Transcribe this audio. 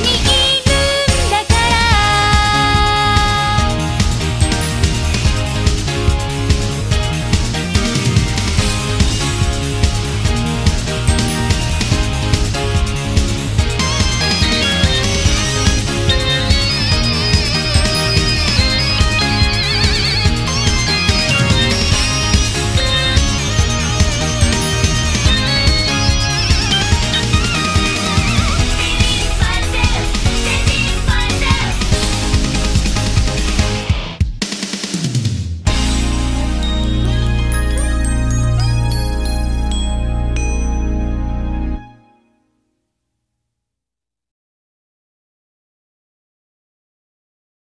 に